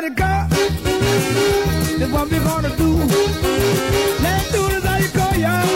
decided to. That's what we're gonna do. Let's do this how you call y'all?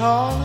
call.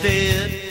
Instead.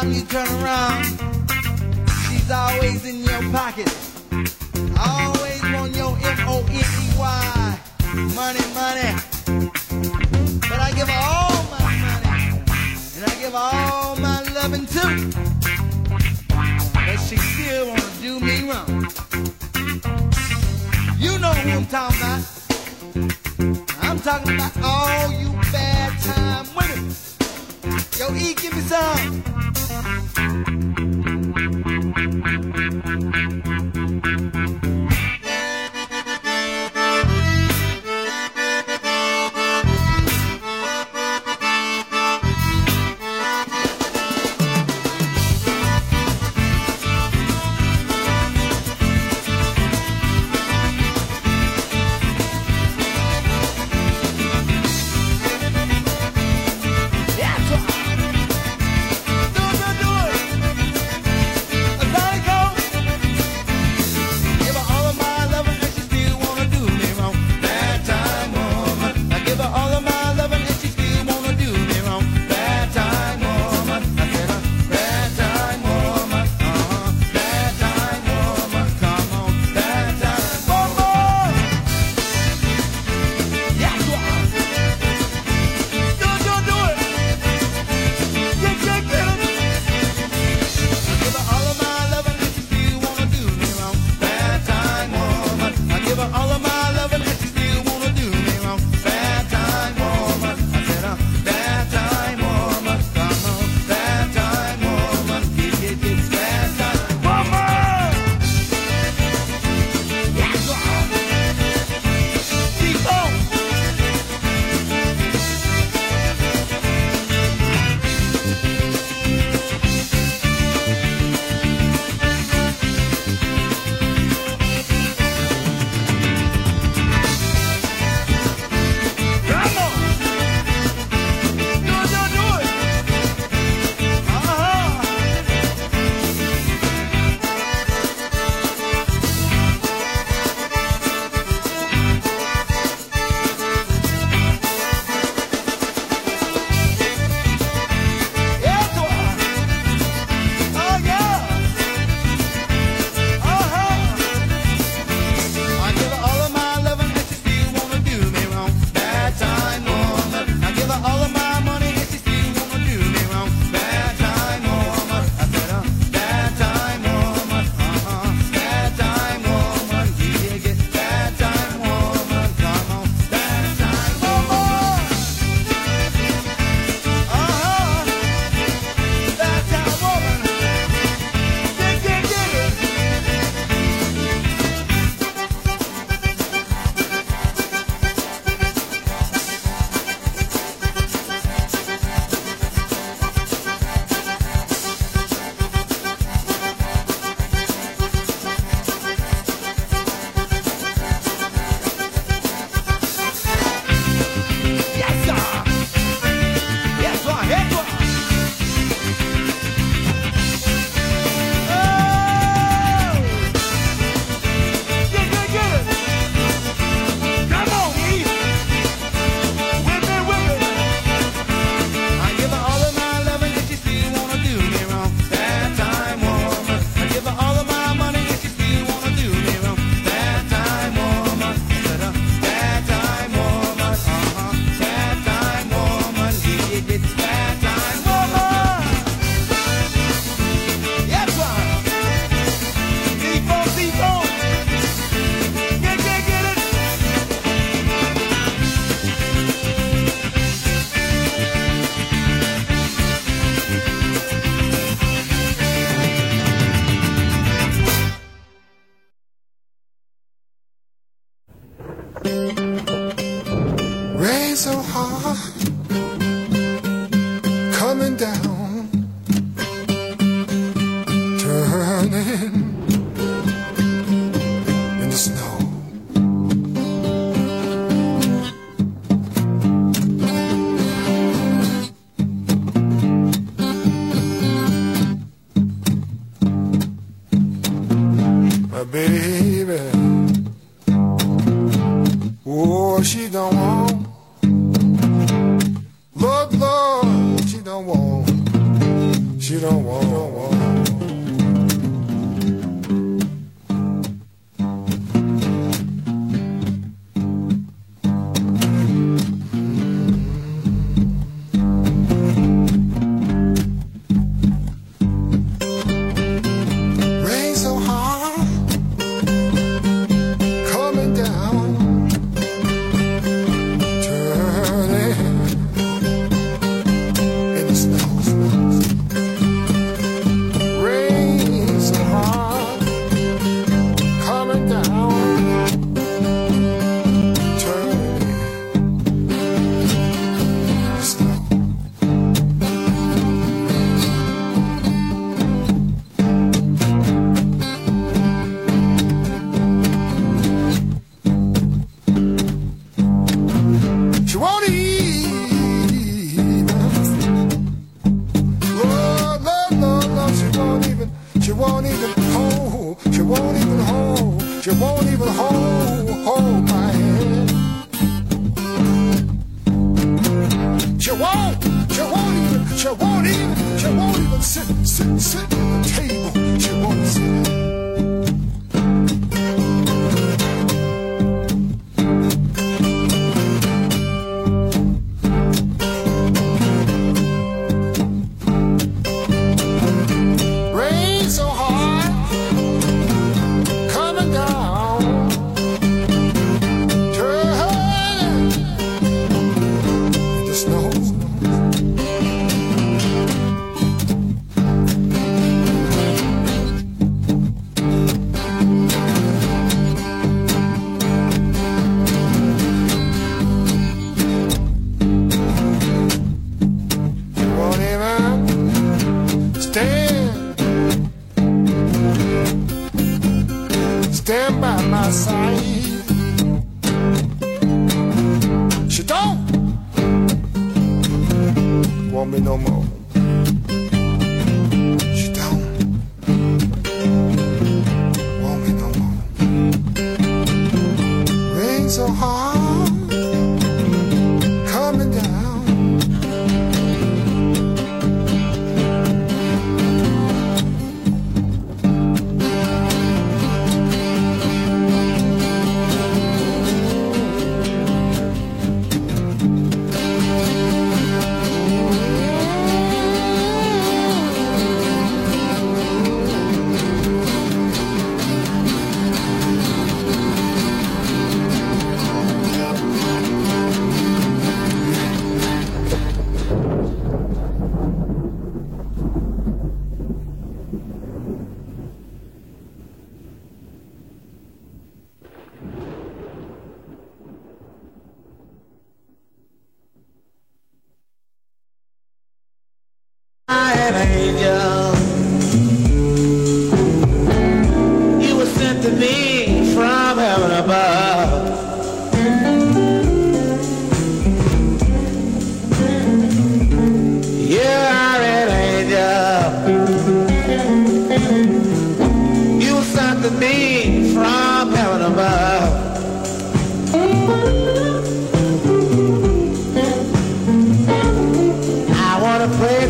Time you turn around, she's always in your pocket. people hold, hold my hand. She won't, she won't even, she won't even, she won't even sit, sit, sit at the table.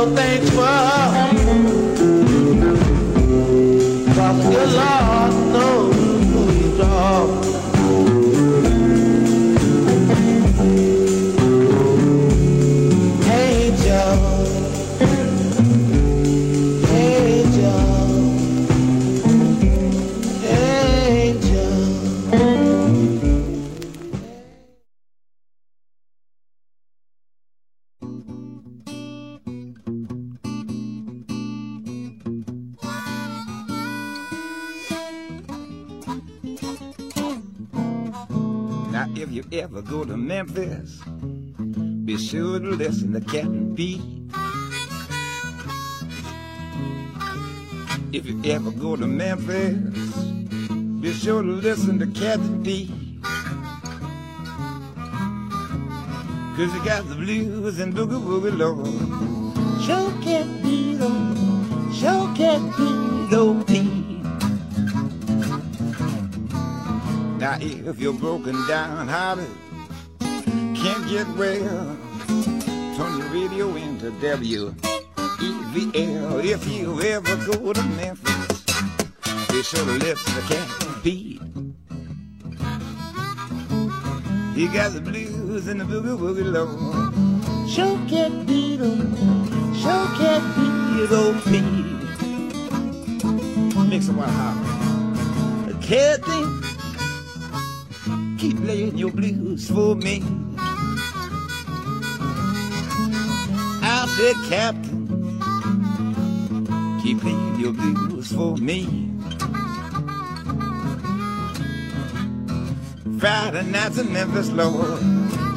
so thankful. To Captain Pete. If you ever go to Memphis, be sure to listen to Captain Pete. Cause you got the blues and boogie woogie lord. Show can't be no, show can't be no Pete. Now if you're broken down hearted, can't get well, radio into WEVL. If you ever go to Memphis, be sure to listen to Captain Pete. He got the blues and the boogie woogie low. Show can't be no, show can't be no Pete. Mix 'em while holler. Captain, keep playing your blues for me. Said, Captain, keep playing your blues for me. Friday nights in Memphis, Lord.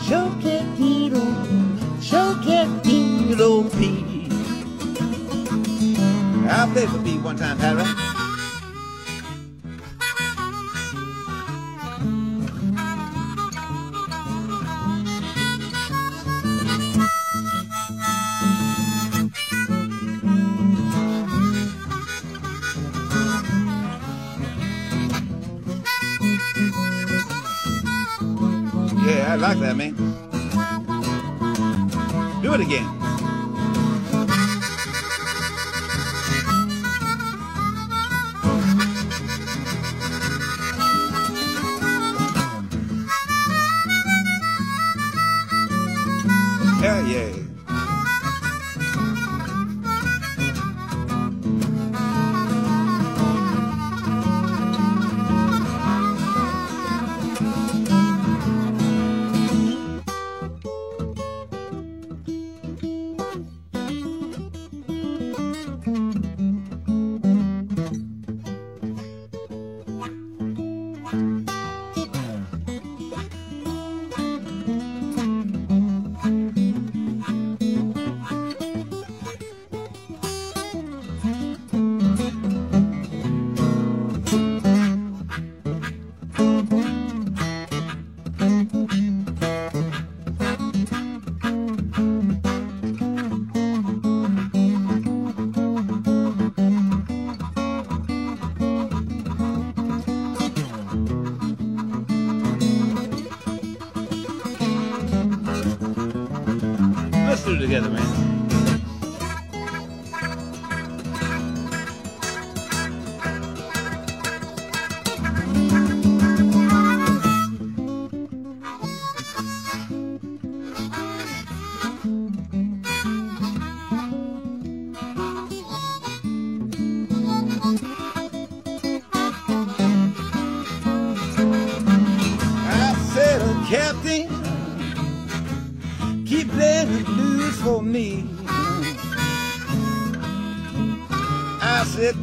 Show be no, show be no Pete. I played for B one time, Harry. Do it again.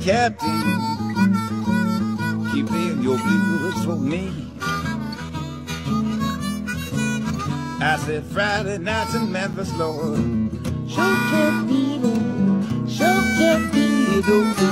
Captain, keep playing your blues for me. I said, Friday nights in Memphis, Lord. Sure can't beat it, sure can't beat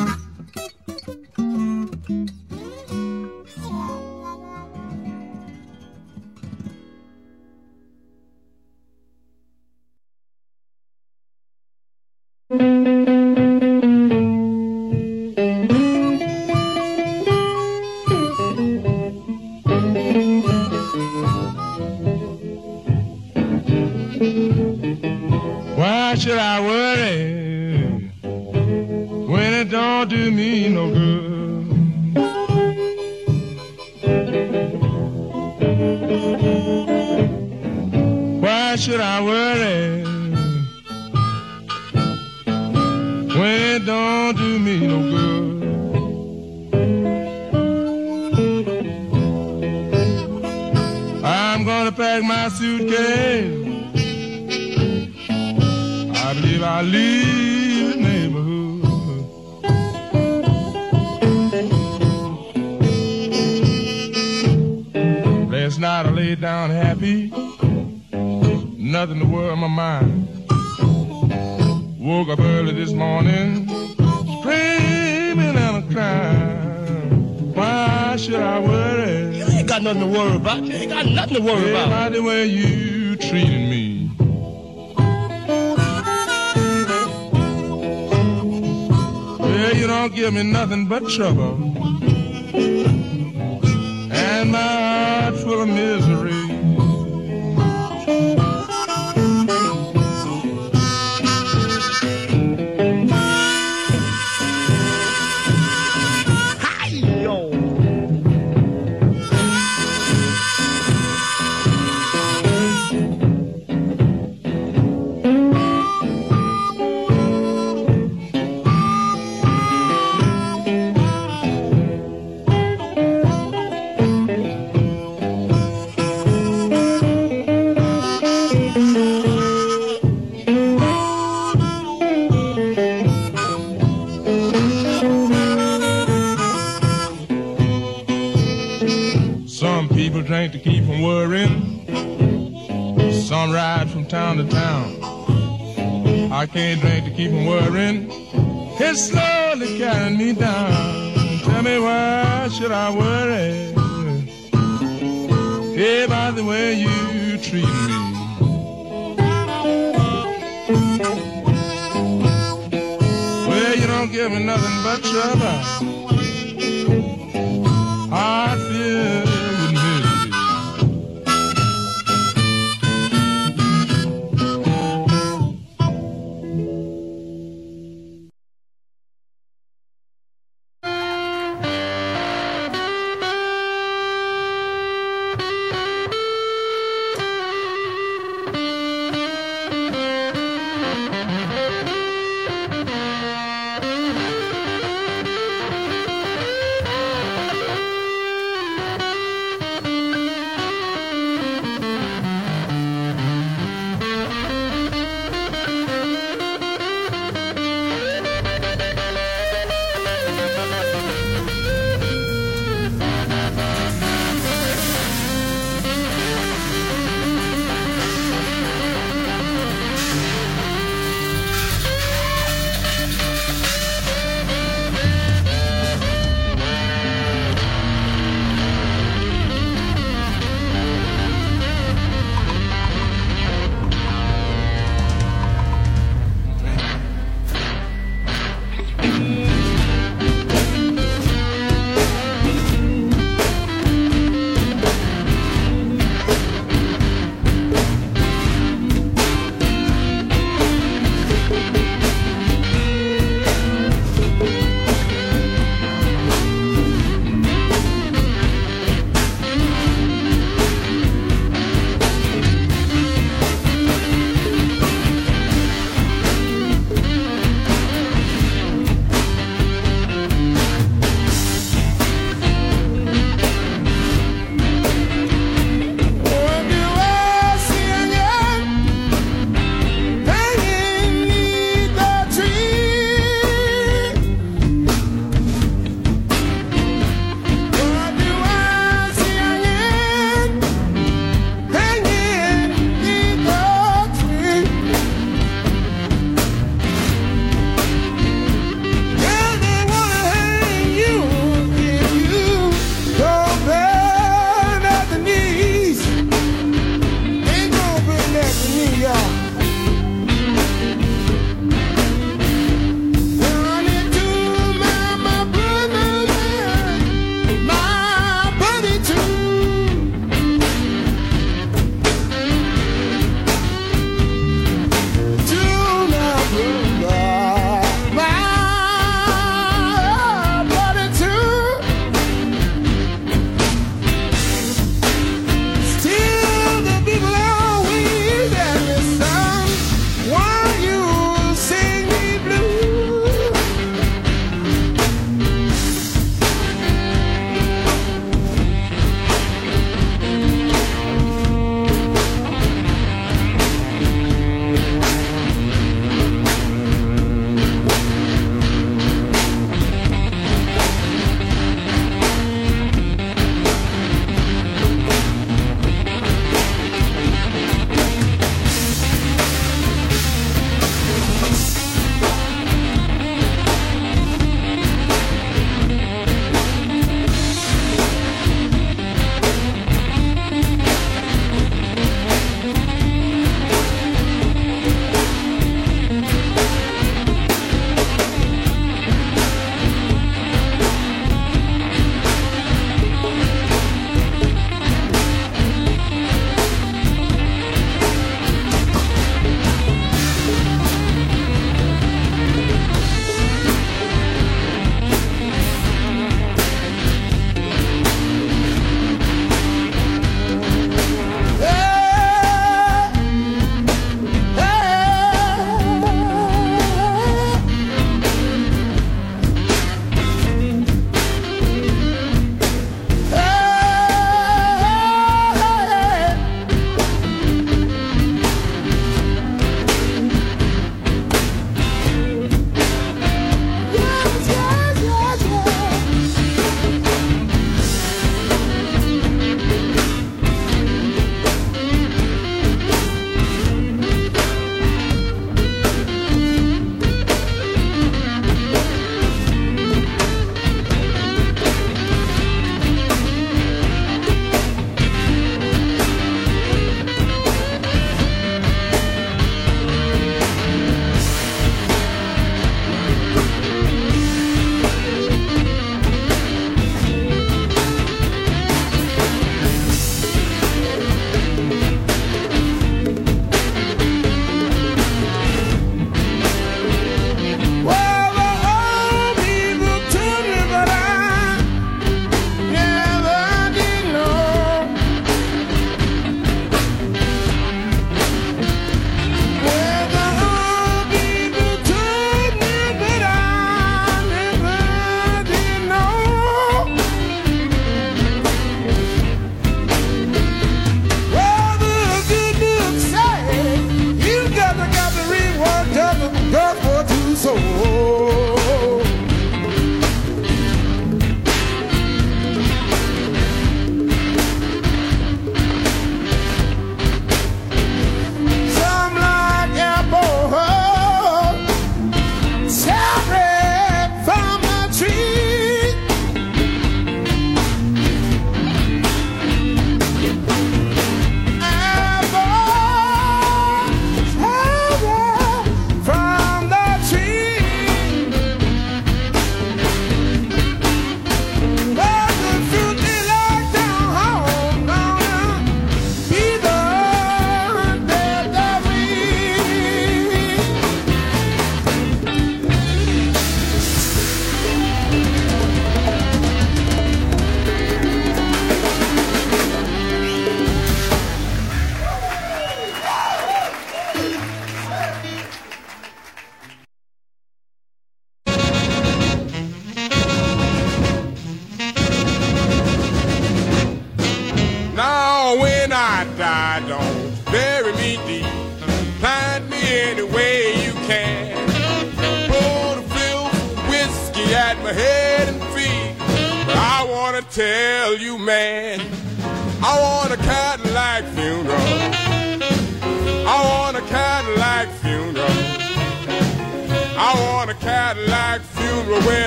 and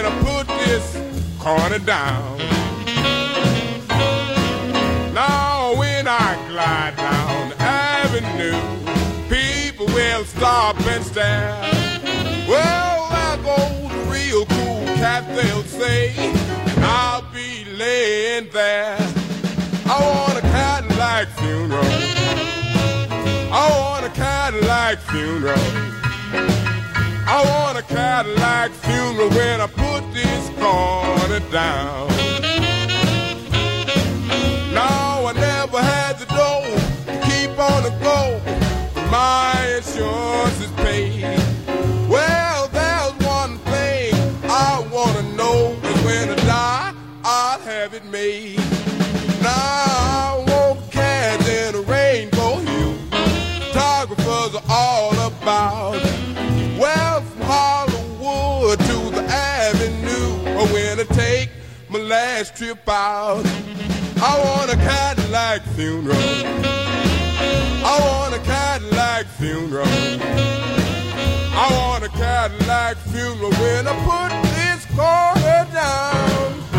I put this corner down. Now when I glide down the avenue, people will stop and stare. Well, goes a real cool cat, they'll say, and I'll be laying there. I want a Cadillac funeral. I want a Cadillac funeral. I want a Cadillac funeral when I put this corner down. No, I never had the dough to keep on the go. My insurance is paid. Well, there's one thing I wanna know is when I die, I'll have it made. Last trip out. I want a Cadillac funeral. I want a Cadillac funeral. I want a Cadillac funeral when I put this corner down.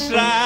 slide.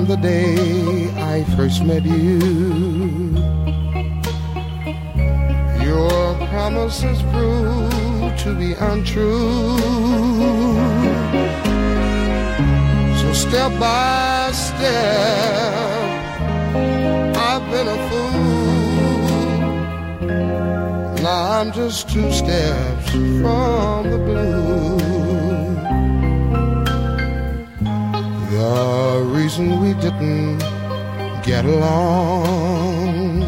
From the day I first met you, your promises proved to be untrue. So step by step, I've been a fool. Now I'm just two steps from didn't get along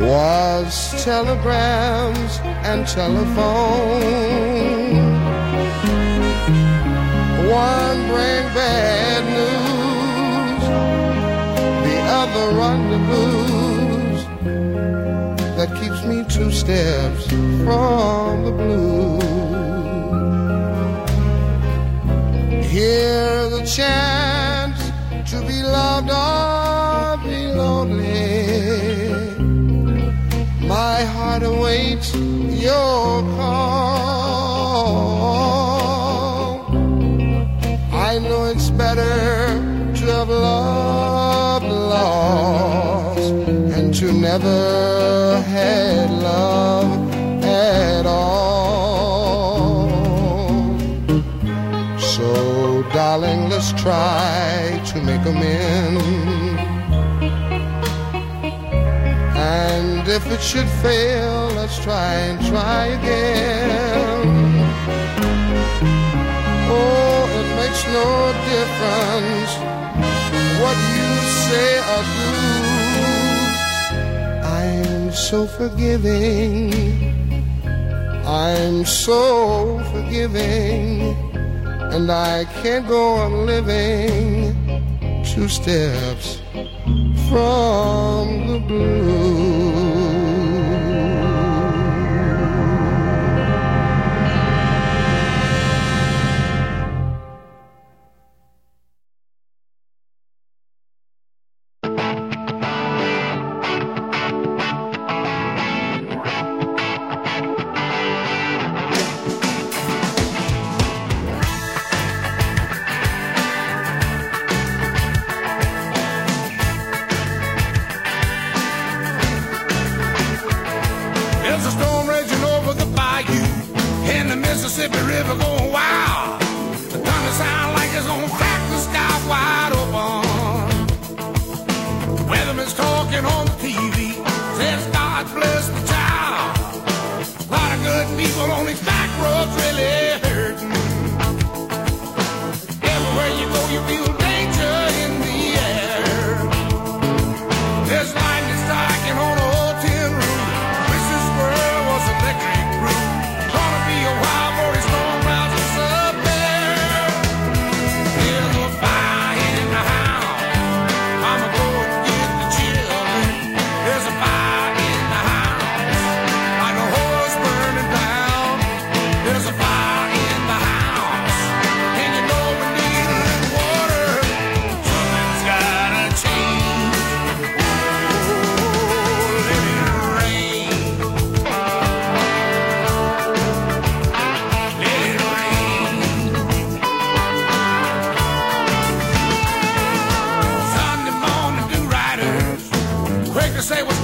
was telegrams and telephone. One bring bad news, the other blues. That keeps me two steps from the blue. Hear the chance awaits your call. I know it's better to have loved lost and to never had love at all. So, darling, let's try to make amends. And if it should fail, let's try and try again. Oh, it makes no difference what you say or do. I'm so forgiving. I'm so forgiving. And I can't go on living two steps from the blue. say what?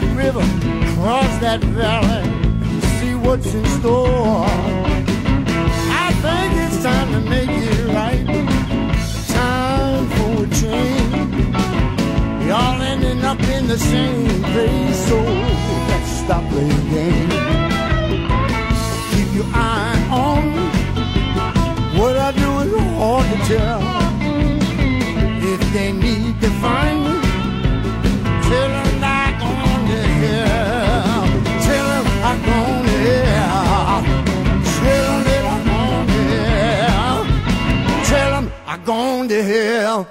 that river, cross that valley, see what's in store. I think it's time to make it right. Time for a change. We all ending up in the same place, so let's stop playing games. Keep your eye on what I do is hard to tell. If they need to find respondeu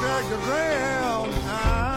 Dragged around. I